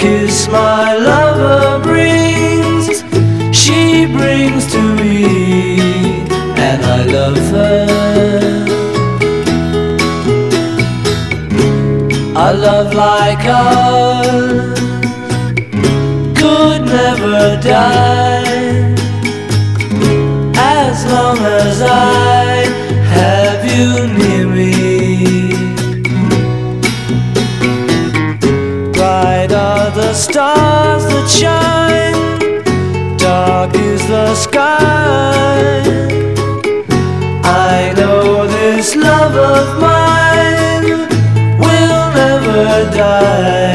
kiss my lover brings, she brings to me, and I love her. A love like ours could never die. As long as I have you near the stars that shine, dark is the sky. I know this love of mine will never die,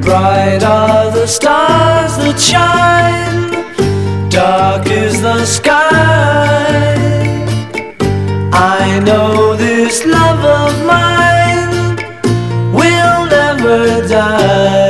Bright are the stars that shine, dark is the sky. I know this love of mine will never die,